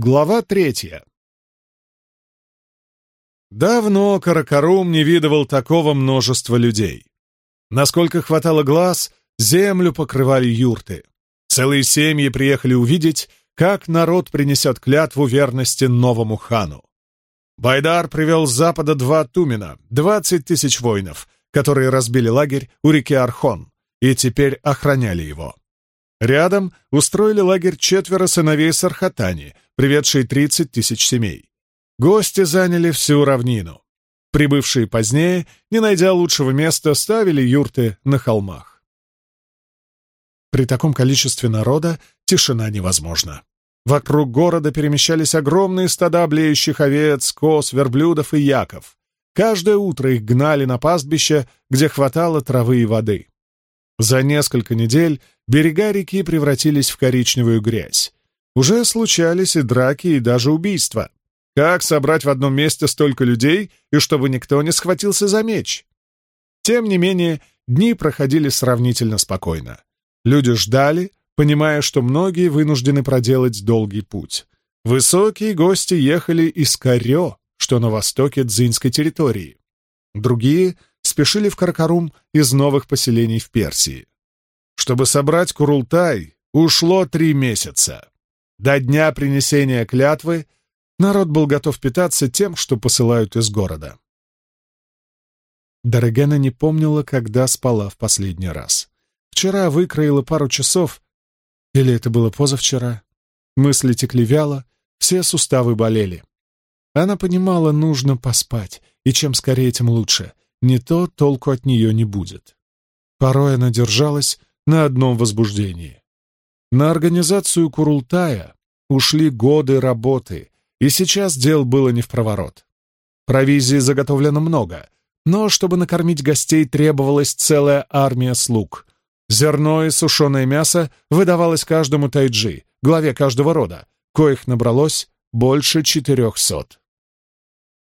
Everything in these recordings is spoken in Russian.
Глава третья. Давно Каракарум не видывал такого множества людей. Насколько хватало глаз, землю покрывали юрты. Целые семьи приехали увидеть, как народ принесет клятву верности новому хану. Байдар привел с запада два Тумена, двадцать тысяч воинов, которые разбили лагерь у реки Архон и теперь охраняли его. Рядом устроили лагерь четверо сыновей Сархатани, приведшие 30 тысяч семей. Гости заняли всю равнину. Прибывшие позднее, не найдя лучшего места, ставили юрты на холмах. При таком количестве народа тишина невозможна. Вокруг города перемещались огромные стада блеющих овец, коз, верблюдов и яков. Каждое утро их гнали на пастбище, где хватало травы и воды. За несколько недель берега реки превратились в коричневую грязь. Уже случались и драки, и даже убийства. Как собрать в одном месте столько людей, и чтобы никто не схватился за меч? Тем не менее, дни проходили сравнительно спокойно. Люди ждали, понимая, что многие вынуждены проделать долгий путь. Высокие гости ехали из Карё, что на востоке Дзинской территории. Другие спешили в Каракарум из новых поселений в Персии. Чтобы собрать Курултай, ушло три месяца. До дня принесения клятвы народ был готов питаться тем, что посылают из города. Дорогена не помнила, когда спала в последний раз. Вчера выкроила пару часов, или это было позавчера. Мысли текли вяло, все суставы болели. Она понимала, нужно поспать, и чем скорее, тем лучше. Не то толку от нее не будет. Порой она держалась на одном возбуждении. На организацию Курултая ушли годы работы, и сейчас дел было не в проворот. Провизии заготовлено много, но чтобы накормить гостей требовалась целая армия слуг. Зерно и сушеное мясо выдавалось каждому тайджи, главе каждого рода, коих набралось больше четырехсот.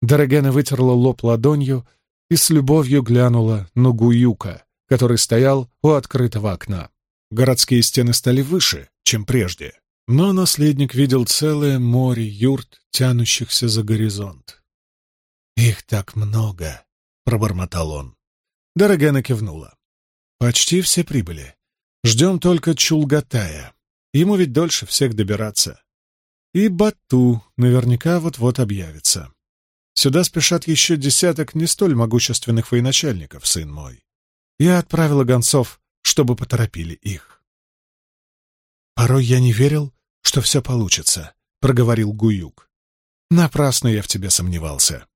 Дорогена вытерла лоб ладонью и с любовью глянула на Гуюка, который стоял у открытого окна. Городские стены стали выше, чем прежде, но наследник видел целое море юрт, тянущихся за горизонт. «Их так много!» — пробормотал он. Дорогена кивнула. «Почти все прибыли. Ждем только Чулгатая. Ему ведь дольше всех добираться. И Бату наверняка вот-вот объявится. Сюда спешат еще десяток не столь могущественных военачальников, сын мой. Я отправила гонцов, чтобы поторопили их. «Порой я не верил, что все получится», — проговорил Гуюк. «Напрасно я в тебе сомневался».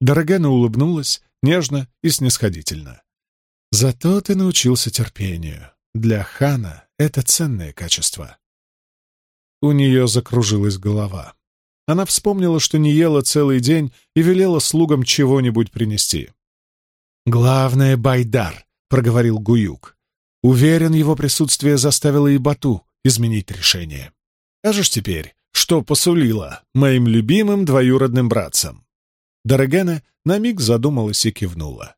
Дорогена улыбнулась, нежно и снисходительно. «Зато ты научился терпению. Для хана это ценное качество». У нее закружилась голова. Она вспомнила, что не ела целый день и велела слугам чего-нибудь принести. «Главное — Байдар», — проговорил Гуюк. Уверен, его присутствие заставило и Бату изменить решение. «Скажешь теперь, что посулила моим любимым двоюродным братцам?» Дорогена на миг задумалась и кивнула.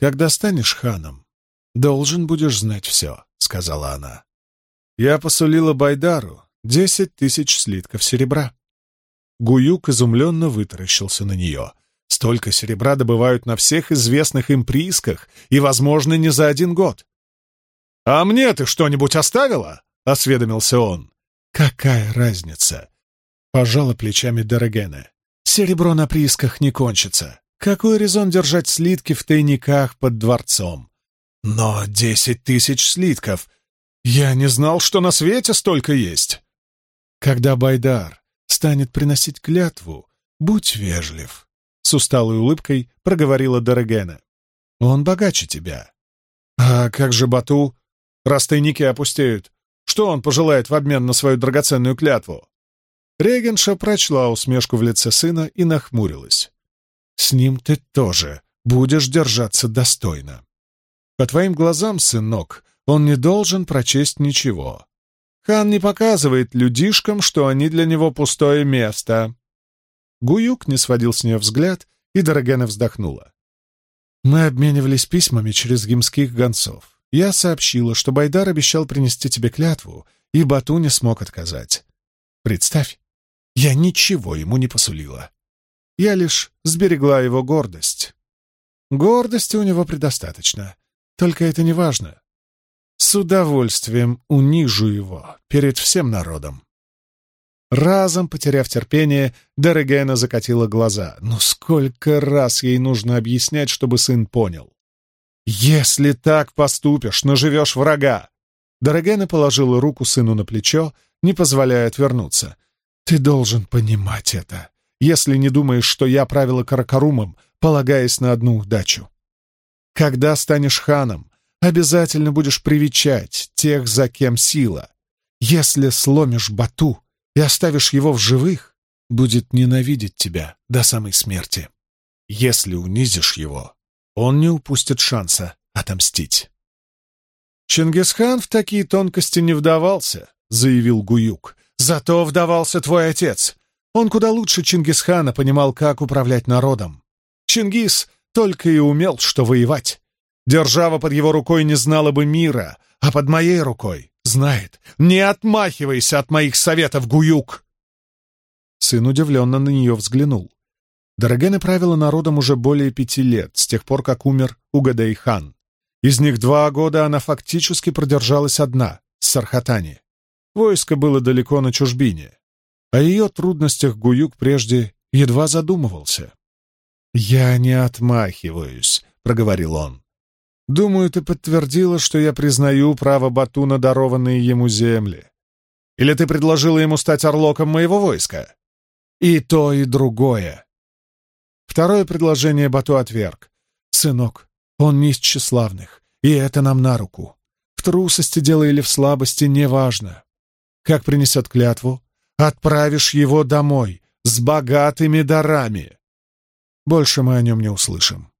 «Когда станешь ханом, должен будешь знать все», — сказала она. «Я посулила Байдару десять тысяч слитков серебра». Гуюк изумленно вытаращился на нее. Столько серебра добывают на всех известных им приисках, и, возможно, не за один год. «А мне ты что-нибудь оставила?» — осведомился он. «Какая разница?» — пожала плечами Дорогена. «Серебро на приисках не кончится. Какой резон держать слитки в тайниках под дворцом? Но десять тысяч слитков! Я не знал, что на свете столько есть!» Когда Байдар станет приносить клятву, будь вежлив. С усталой улыбкой проговорила Дорогена. Он богаче тебя. А как же Бату? Раз тайники опустеют, что он пожелает в обмен на свою драгоценную клятву? Регенша прочла усмешку в лице сына и нахмурилась. «С ним ты тоже будешь держаться достойно. По твоим глазам, сынок, он не должен прочесть ничего. Хан не показывает людишкам, что они для него пустое место. Гуюк не сводил с нее взгляд, и Дорогена вздохнула. Мы обменивались письмами через гимских гонцов. Я сообщила, что Байдар обещал принести тебе клятву, и Бату не смог отказать. Представь, Я ничего ему не посулила. Я лишь сберегла его гордость. Гордости у него предостаточно, только это не важно. С удовольствием унижу его перед всем народом. Разом, потеряв терпение, Дорогена закатила глаза. Но сколько раз ей нужно объяснять, чтобы сын понял? «Если так поступишь, наживешь врага!» Дорогена положила руку сыну на плечо, не позволяя отвернуться. «Ты должен понимать это, если не думаешь, что я правила Каракарумом, полагаясь на одну удачу. Когда станешь ханом, обязательно будешь привечать тех, за кем сила. Если сломишь Бату и оставишь его в живых, будет ненавидеть тебя до самой смерти. Если унизишь его, он не упустит шанса отомстить. «Чингисхан в такие тонкости не вдавался», — заявил Гуюк. «Зато вдавался твой отец. Он куда лучше Чингисхана понимал, как управлять народом. Чингис только и умел, что воевать. Держава под его рукой не знала бы мира, а под моей рукой знает. Не отмахивайся от моих советов, Гуюк!» Сын удивленно на нее взглянул. Дорогена правила народом уже более пяти лет, с тех пор, как умер Угадей-хан. Из них два года она фактически продержалась одна, с Сархатани. Войско было далеко на чужбине. О ее трудностях Гуюк прежде едва задумывался. «Я не отмахиваюсь», — проговорил он. «Думаю, ты подтвердила, что я признаю право Бату на дарованные ему земли. Или ты предложила ему стать орлоком моего войска? И то, и другое. Второе предложение Бату отверг. «Сынок, он не из тщеславных, и это нам на руку. В трусости дело или в слабости, неважно. Как принесет клятву, отправишь его домой с богатыми дарами. Больше мы о нем не услышим».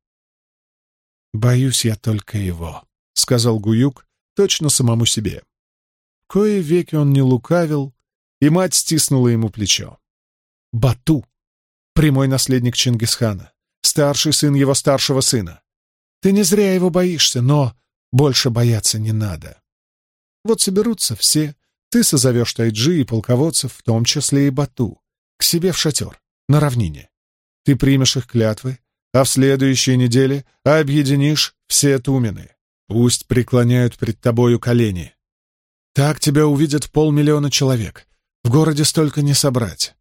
«Боюсь я только его», — сказал Гуюк точно самому себе. Кое веки он не лукавил, и мать стиснула ему плечо. «Бату прямой наследник Чингисхана, старший сын его старшего сына. Ты не зря его боишься, но больше бояться не надо. Вот соберутся все, ты созовешь тайджи и полководцев, в том числе и Бату, к себе в шатер, на равнине. Ты примешь их клятвы, а в следующей неделе объединишь все тумены. Пусть преклоняют пред тобою колени. Так тебя увидят полмиллиона человек. В городе столько не собрать.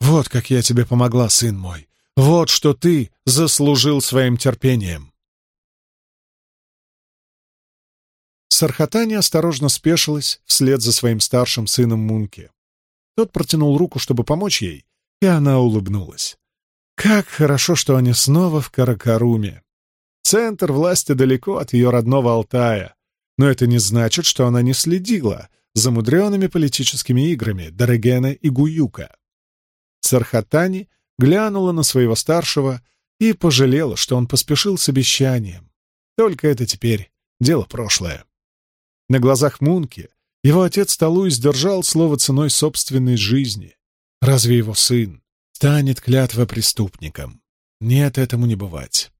Вот как я тебе помогла, сын мой. Вот что ты заслужил своим терпением. Сархатани осторожно спешилась вслед за своим старшим сыном Мунки. Тот протянул руку, чтобы помочь ей, и она улыбнулась. Как хорошо, что они снова в Каракаруме. Центр власти далеко от ее родного Алтая, но это не значит, что она не следила за мудреными политическими играми Дорогена и Гуюка. Сархатани глянула на своего старшего и пожалела, что он поспешил с обещанием. Только это теперь дело прошлое. На глазах Мунки его отец Талуй сдержал слово ценой собственной жизни. Разве его сын станет клятва преступником? Нет, этому не бывать.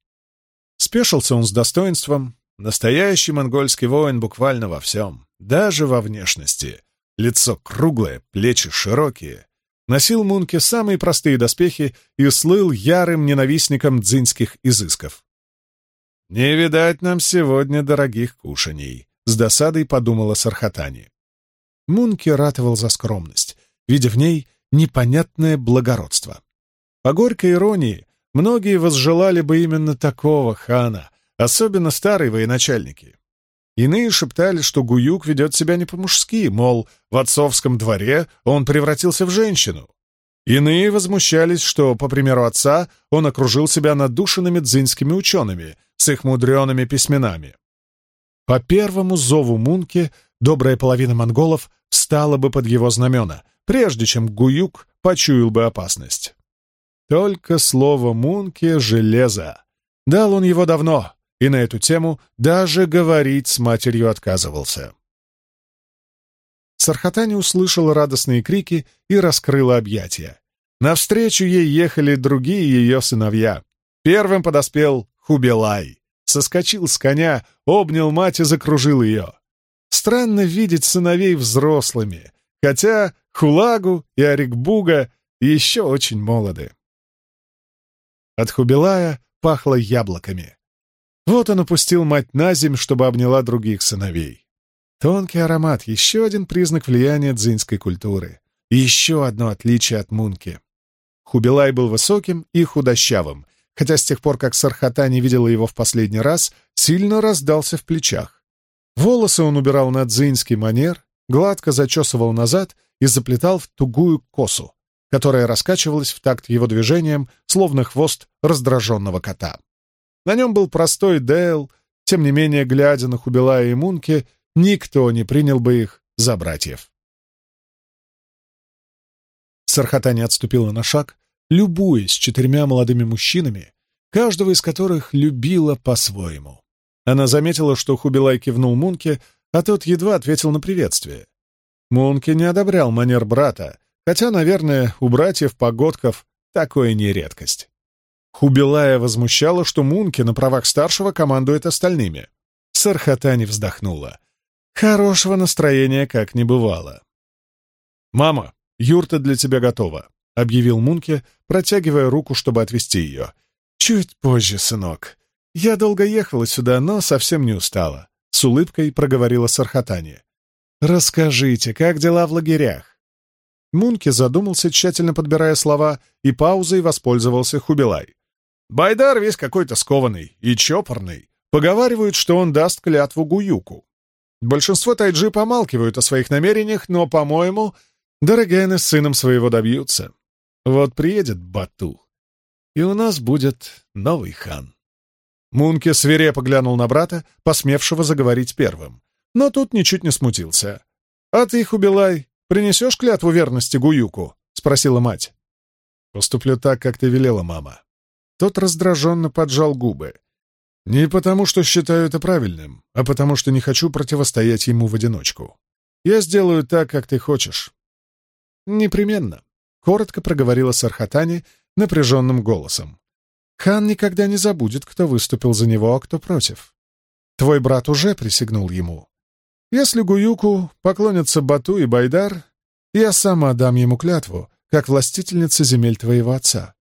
Спешился он с достоинством. Настоящий монгольский воин буквально во всем, даже во внешности. Лицо круглое, плечи широкие, носил Мунке самые простые доспехи и слыл ярым ненавистником дзинских изысков. «Не видать нам сегодня дорогих кушаний», — с досадой подумала Сархатани. Мунке ратовал за скромность, видя в ней непонятное благородство. По горькой иронии, многие возжелали бы именно такого хана, особенно старые военачальники. Иные шептали, что Гуюк ведет себя не по-мужски, мол, в отцовском дворе он превратился в женщину. Иные возмущались, что, по примеру отца, он окружил себя надушенными дзинскими учеными с их мудреными письменами. По первому зову Мунке добрая половина монголов встала бы под его знамена, прежде чем Гуюк почуял бы опасность. Только слово Мунке — железо. Дал он его давно, и на эту тему даже говорить с матерью отказывался. Сархатани услышала радостные крики и раскрыла объятия. Навстречу ей ехали другие ее сыновья. Первым подоспел Хубилай. Соскочил с коня, обнял мать и закружил ее. Странно видеть сыновей взрослыми, хотя Хулагу и Арикбуга еще очень молоды. От Хубилая пахло яблоками. Вот он опустил мать на земь, чтобы обняла других сыновей. Тонкий аромат — еще один признак влияния дзинской культуры. еще одно отличие от Мунки. Хубилай был высоким и худощавым, хотя с тех пор, как Сархата не видела его в последний раз, сильно раздался в плечах. Волосы он убирал на дзинский манер, гладко зачесывал назад и заплетал в тугую косу, которая раскачивалась в такт его движением, словно хвост раздраженного кота. На нем был простой Дейл, тем не менее, глядя на Хубилая и Мунки, никто не принял бы их за братьев. Сархата не отступила на шаг, любуясь четырьмя молодыми мужчинами, каждого из которых любила по-своему. Она заметила, что Хубилай кивнул Мунке, а тот едва ответил на приветствие. Мунке не одобрял манер брата, хотя, наверное, у братьев-погодков такое не редкость. Хубилая возмущала, что Мунке на правах старшего командует остальными. Сархатани вздохнула. Хорошего настроения как не бывало. «Мама, юрта для тебя готова», — объявил Мунке, протягивая руку, чтобы отвезти ее. «Чуть позже, сынок. Я долго ехала сюда, но совсем не устала», — с улыбкой проговорила Сархатани. «Расскажите, как дела в лагерях?» Мунке задумался, тщательно подбирая слова, и паузой воспользовался Хубилай. «Байдар весь какой-то скованный и чопорный. Поговаривают, что он даст клятву Гуюку. Большинство тайджи помалкивают о своих намерениях, но, по-моему, Дорогены с сыном своего добьются. Вот приедет Бату, и у нас будет новый хан. Мунке свирепо глянул на брата, посмевшего заговорить первым. Но тут ничуть не смутился. «А ты, Хубилай, принесешь клятву верности Гуюку?» — спросила мать. «Поступлю так, как ты велела, мама». Тот раздраженно поджал губы. «Не потому, что считаю это правильным, а потому, что не хочу противостоять ему в одиночку. Я сделаю так, как ты хочешь. «Непременно», — коротко проговорила Сархатани напряженным голосом. «Хан никогда не забудет, кто выступил за него, а кто против. Твой брат уже присягнул ему. Если Гуюку поклонятся Бату и Байдар, я сама дам ему клятву, как властительница земель твоего отца.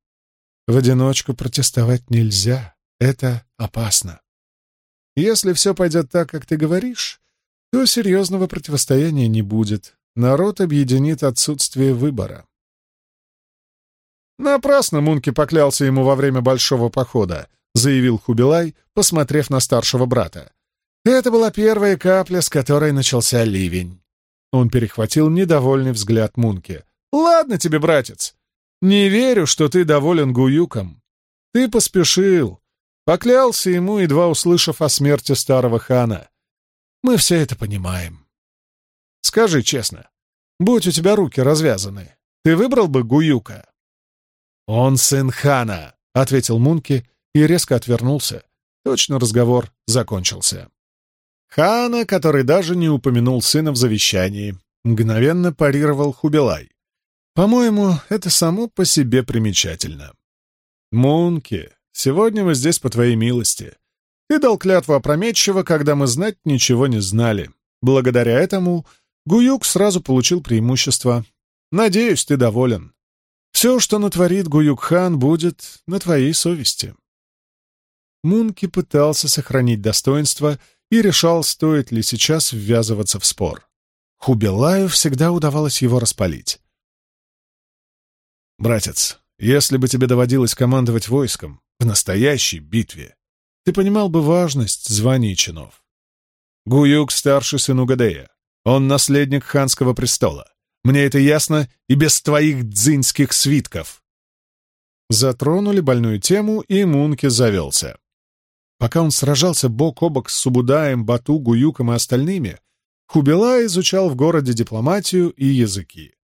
В одиночку протестовать нельзя, это опасно. Если все пойдет так, как ты говоришь, то серьезного противостояния не будет, народ объединит отсутствие выбора. «Напрасно Мунки поклялся ему во время большого похода», — заявил Хубилай, посмотрев на старшего брата. «Это была первая капля, с которой начался ливень». Он перехватил недовольный взгляд Мунки. «Ладно тебе, братец. Не верю, что ты доволен Гуюком. Ты поспешил. Поклялся ему, едва услышав о смерти старого хана. Мы все это понимаем. Скажи честно, будь у тебя руки развязаны, ты выбрал бы Гуюка?» «Он сын хана», — ответил Мунки и резко отвернулся. Точно разговор закончился. Хана, который даже не упомянул сына в завещании, мгновенно парировал Хубилай. «По-моему, это само по себе примечательно. Мунки, сегодня мы здесь по твоей милости. Ты дал клятву опрометчиво, когда мы знать ничего не знали. Благодаря этому Гуюк сразу получил преимущество. Надеюсь, ты доволен. Все, что натворит Гуюк-хан, будет на твоей совести. Мунки пытался сохранить достоинство и решал, стоит ли сейчас ввязываться в спор. Хубилаю всегда удавалось его распалить. «Братец, если бы тебе доводилось командовать войском в настоящей битве, ты понимал бы важность званий чинов. Гуюк — старший сын Угадея. Он наследник ханского престола. Мне это ясно и без твоих дзиньских свитков. Затронули больную тему, и Мунки завелся. Пока он сражался бок о бок с Субудаем, Бату, Гуюком и остальными, Хубила изучал в городе дипломатию и языки.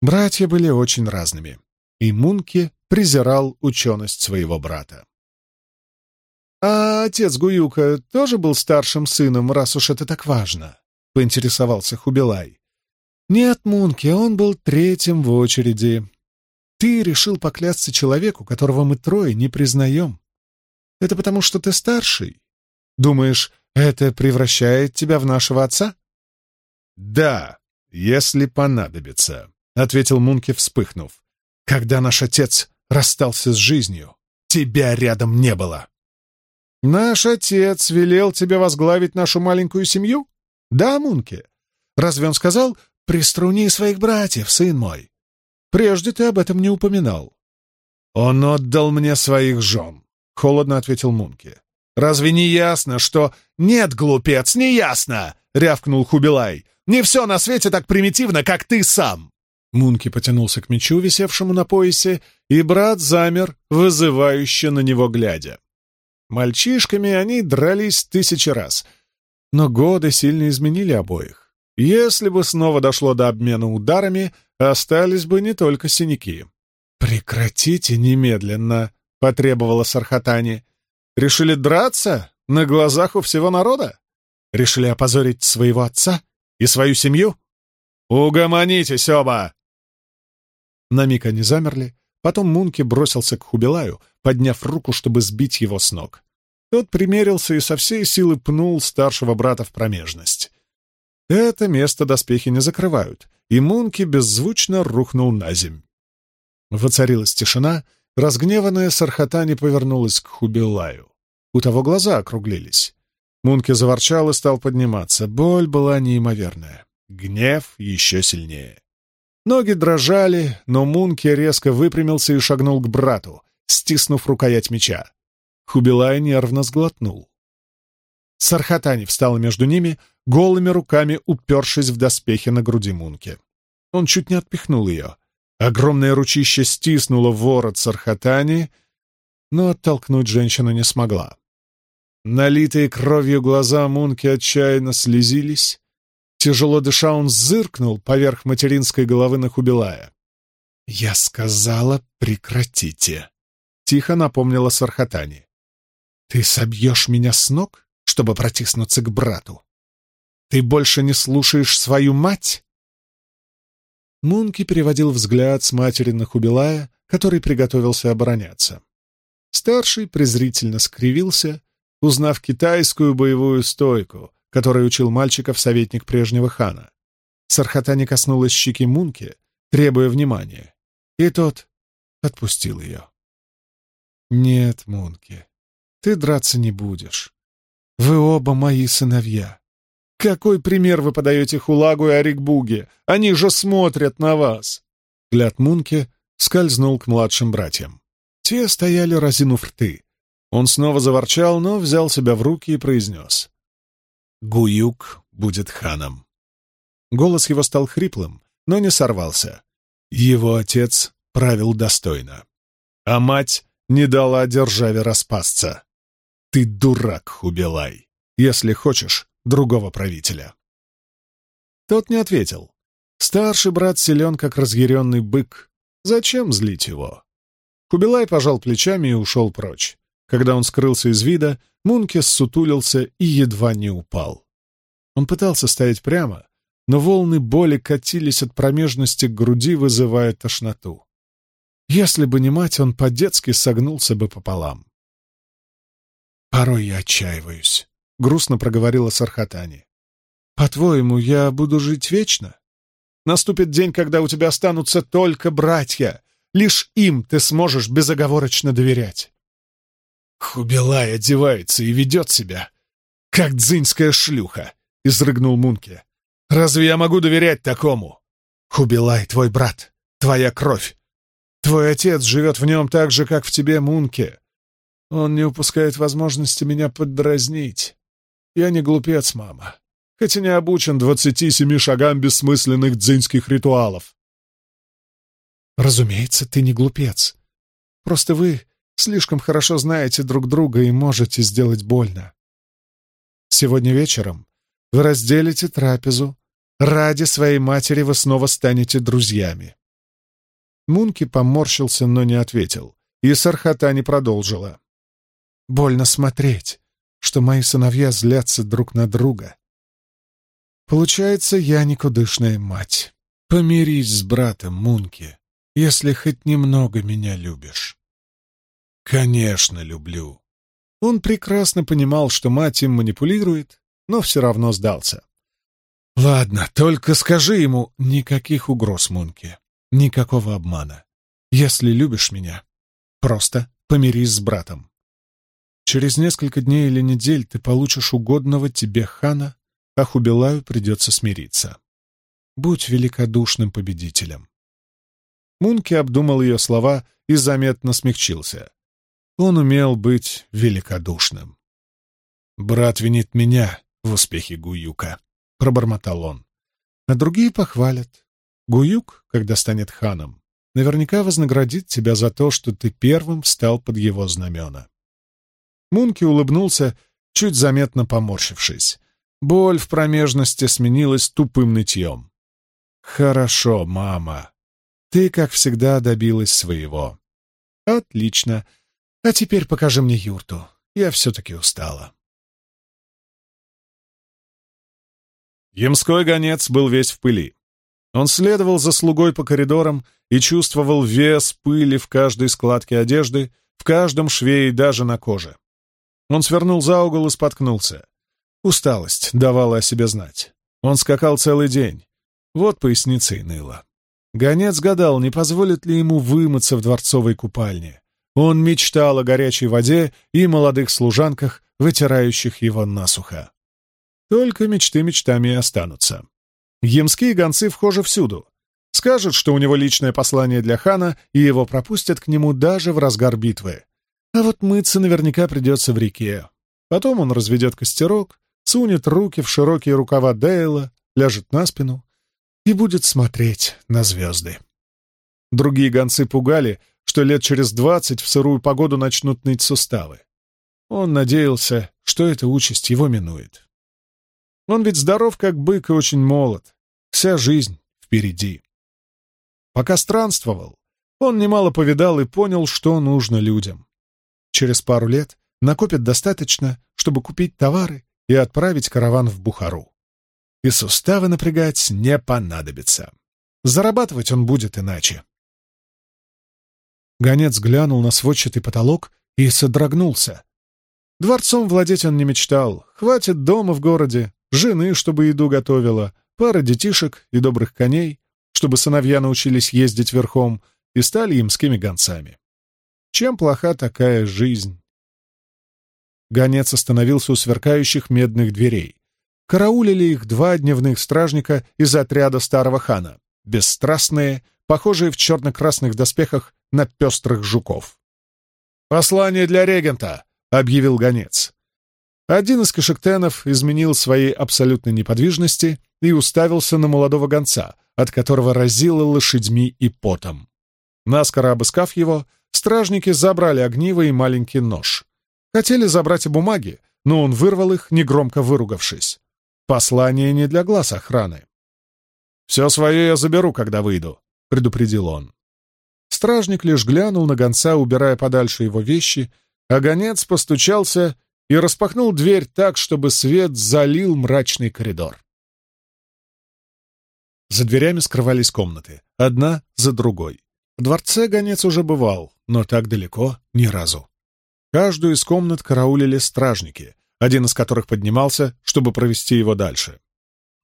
Братья были очень разными, и Мунки презирал ученость своего брата. «А отец Гуюка тоже был старшим сыном, раз уж это так важно?» — поинтересовался Хубилай. «Нет, Мунки, он был третьим в очереди. Ты решил поклясться человеку, которого мы трое не признаем. Это потому, что ты старший? Думаешь, это превращает тебя в нашего отца?» «Да, если понадобится», — ответил Мунки, вспыхнув. Когда наш отец расстался с жизнью, тебя рядом не было. Наш отец велел тебе возглавить нашу маленькую семью? Да, Мунки? Разве он сказал, приструни своих братьев, сын мой? Прежде ты об этом не упоминал. Он отдал мне своих жен, — холодно ответил Мунки. Разве не ясно, что... Нет, глупец, не ясно, — рявкнул Хубилай. Не все на свете так примитивно, как ты сам. Мунки потянулся к мечу, висевшему на поясе, и брат замер, вызывающе на него глядя. Мальчишками они дрались тысячи раз, но годы сильно изменили обоих. Если бы снова дошло до обмена ударами, остались бы не только синяки. «Прекратите немедленно!» — потребовала Сархатани. «Решили драться на глазах у всего народа? Решили опозорить своего отца и свою семью? Угомонитесь оба!» На миг они замерли, потом Мунки бросился к Хубилаю, подняв руку, чтобы сбить его с ног. Тот примерился и со всей силы пнул старшего брата в промежность. Это место доспехи не закрывают, и Мунки беззвучно рухнул на земь. Воцарилась тишина, разгневанная Сархатани повернулась к Хубилаю. У того глаза округлились. Мунки заворчал и стал подниматься. Боль была неимоверная. Гнев еще сильнее. Ноги дрожали, но Мунки резко выпрямился и шагнул к брату, стиснув рукоять меча. Хубилай нервно сглотнул. Сархатани встала между ними, голыми руками упершись в доспехи на груди Мунки. Он чуть не отпихнул ее. Огромное ручище стиснуло ворот Сархатани, но оттолкнуть женщину не смогла. Налитые кровью глаза Мунки отчаянно слезились. Тяжело дыша, он зыркнул поверх материнской головы на Хубилая. «Я сказала, прекратите!» — тихо напомнила Сархатани. «Ты собьешь меня с ног, чтобы протиснуться к брату? Ты больше не слушаешь свою мать?» Мунки переводил взгляд с матери на Хубилая, который приготовился обороняться. Старший презрительно скривился, узнав китайскую боевую стойку, которой учил мальчиков советник прежнего хана. Сархатани коснулась щеки Мунки, требуя внимания, и тот отпустил ее. «Нет, Мунки, ты драться не будешь. Вы оба мои сыновья. Какой пример вы подаете Хулагу и Арикбуге? Они же смотрят на вас!» Взгляд Мунки скользнул к младшим братьям. Те стояли, разинув рты. Он снова заворчал, но взял себя в руки и произнес. «Гуюк будет ханом». Голос его стал хриплым, но не сорвался. Его отец правил достойно, а мать не дала державе распасться. Ты дурак, Хубилай, если хочешь другого правителя. Тот не ответил. Старший брат силен, как разъяренный бык. Зачем злить его? Хубилай пожал плечами и ушел прочь. Когда он скрылся из вида, Мункес сутулился и едва не упал. Он пытался стоять прямо, но волны боли катились от промежности к груди, вызывая тошноту. Если бы не мать, он по-детски согнулся бы пополам. «Порой я отчаиваюсь», — грустно проговорила Сархатани. «По-твоему, я буду жить вечно? Наступит день, когда у тебя останутся только братья. Лишь им ты сможешь безоговорочно доверять». «Хубилай одевается и ведет себя, как дзиньская шлюха», — изрыгнул Мунке. «Разве я могу доверять такому? Хубилай твой брат, твоя кровь. Твой отец живет в нем так же, как в тебе, Мунке. Он не упускает возможности меня поддразнить. Я не глупец, мама, хотя не обучен двадцати семи шагам бессмысленных дзинских ритуалов. Разумеется, ты не глупец. Просто вы слишком хорошо знаете друг друга и можете сделать больно. Сегодня вечером вы разделите трапезу. Ради своей матери вы снова станете друзьями. Мунки поморщился, но не ответил, и Сархата не продолжила. Больно смотреть, что мои сыновья злятся друг на друга. Получается, я никудышная мать. Помирись с братом, Мунки, если хоть немного меня любишь. Конечно, люблю. Он прекрасно понимал, что мать им манипулирует, но все равно сдался. Ладно, только скажи ему никаких угроз, Мунки, никакого обмана. Если любишь меня, просто помирись с братом. Через несколько дней или недель ты получишь угодного тебе хана, а Хубилаю придется смириться. Будь великодушным победителем. Мунки обдумал ее слова и заметно смягчился. Он умел быть великодушным. «Брат винит меня в успехе Гуюка», — пробормотал он. «А другие похвалят. Гуюк, когда станет ханом, наверняка вознаградит тебя за то, что ты первым встал под его знамена». Мунки улыбнулся, чуть заметно поморщившись. Боль в промежности сменилась тупым нытьем. «Хорошо, мама. Ты, как всегда, добилась своего». «Отлично. А теперь покажи мне юрту. Я все-таки устала». Ямской гонец был весь в пыли. Он следовал за слугой по коридорам и чувствовал вес пыли в каждой складке одежды, в каждом шве и даже на коже. Он свернул за угол и споткнулся. Усталость давала о себе знать. Он скакал целый день. Вот поясница и ныла. Гонец гадал, не позволит ли ему вымыться в дворцовой купальне. Он мечтал о горячей воде и молодых служанках, вытирающих его насухо. Только мечты мечтами и останутся. Емские гонцы вхожи всюду. Скажут, что у него личное послание для хана, и его пропустят к нему даже в разгар битвы. А вот мыться наверняка придется в реке. Потом он разведет костерок, сунет руки в широкие рукава Дейла, ляжет на спину и будет смотреть на звезды. Другие гонцы пугали, что лет через двадцать в сырую погоду начнут ныть суставы. Он надеялся, что эта участь его минует. Он ведь здоров, как бык, и очень молод. Вся жизнь впереди. Пока странствовал, он немало повидал и понял, что нужно людям. Через пару лет накопит достаточно, чтобы купить товары и отправить караван в Бухару. И суставы напрягать не понадобится. Зарабатывать он будет иначе. Гонец глянул на сводчатый потолок и содрогнулся. Дворцом владеть он не мечтал. Хватит дома в городе, жены, чтобы еду готовила, пара детишек и добрых коней, чтобы сыновья научились ездить верхом и стали имскими гонцами. Чем плоха такая жизнь? Гонец остановился у сверкающих медных дверей. Караулили их два дневных стражника из отряда старого хана, бесстрастные, похожие в черно-красных доспехах на пестрых жуков. «Послание для регента!» — объявил гонец. Один из кашектенов изменил своей абсолютной неподвижности и уставился на молодого гонца, от которого разило лошадьми и потом. Наскоро обыскав его, стражники забрали огниво и маленький нож. Хотели забрать и бумаги, но он вырвал их, негромко выругавшись. Послание не для глаз охраны. «Все свое я заберу, когда выйду», — предупредил он. Стражник лишь глянул на гонца, убирая подальше его вещи, а гонец постучался и распахнул дверь так, чтобы свет залил мрачный коридор. За дверями скрывались комнаты, одна за другой. В дворце гонец уже бывал, но так далеко ни разу. Каждую из комнат караулили стражники, один из которых поднимался, чтобы провести его дальше.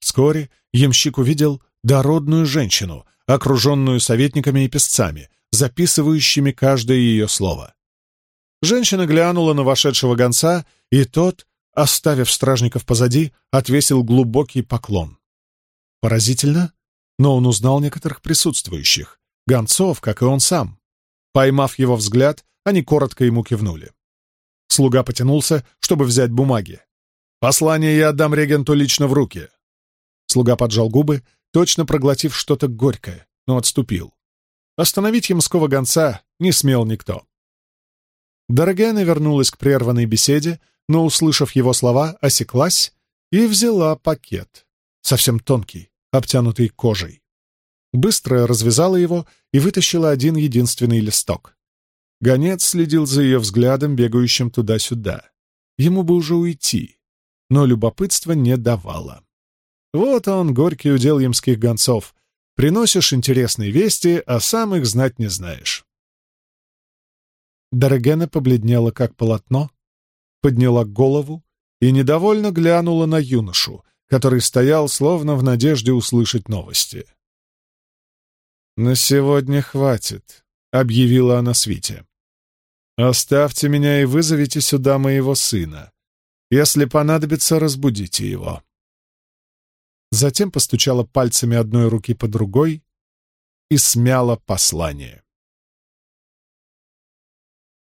Вскоре ямщик увидел дородную женщину, окруженную советниками и песцами, записывающими каждое ее слово. Женщина глянула на вошедшего гонца, и тот, оставив стражников позади, отвесил глубокий поклон. Поразительно, но он узнал некоторых присутствующих, гонцов, как и он сам. Поймав его взгляд, они коротко ему кивнули. Слуга потянулся, чтобы взять бумаги. «Послание я отдам регенту лично в руки». Слуга поджал губы, точно проглотив что-то горькое, но отступил. Остановить ямского гонца не смел никто. Дорогена вернулась к прерванной беседе, но, услышав его слова, осеклась и взяла пакет, совсем тонкий, обтянутый кожей. Быстро развязала его и вытащила один единственный листок. Гонец следил за ее взглядом, бегающим туда-сюда. Ему бы уже уйти, но любопытство не давало. Вот он, горький удел ямских гонцов. Приносишь интересные вести, а сам их знать не знаешь. Дорогена побледнела, как полотно, подняла голову и недовольно глянула на юношу, который стоял, словно в надежде услышать новости. «На сегодня хватит», — объявила она Свите. «Оставьте меня и вызовите сюда моего сына. Если понадобится, разбудите его». Затем постучала пальцами одной руки по другой и смяла послание.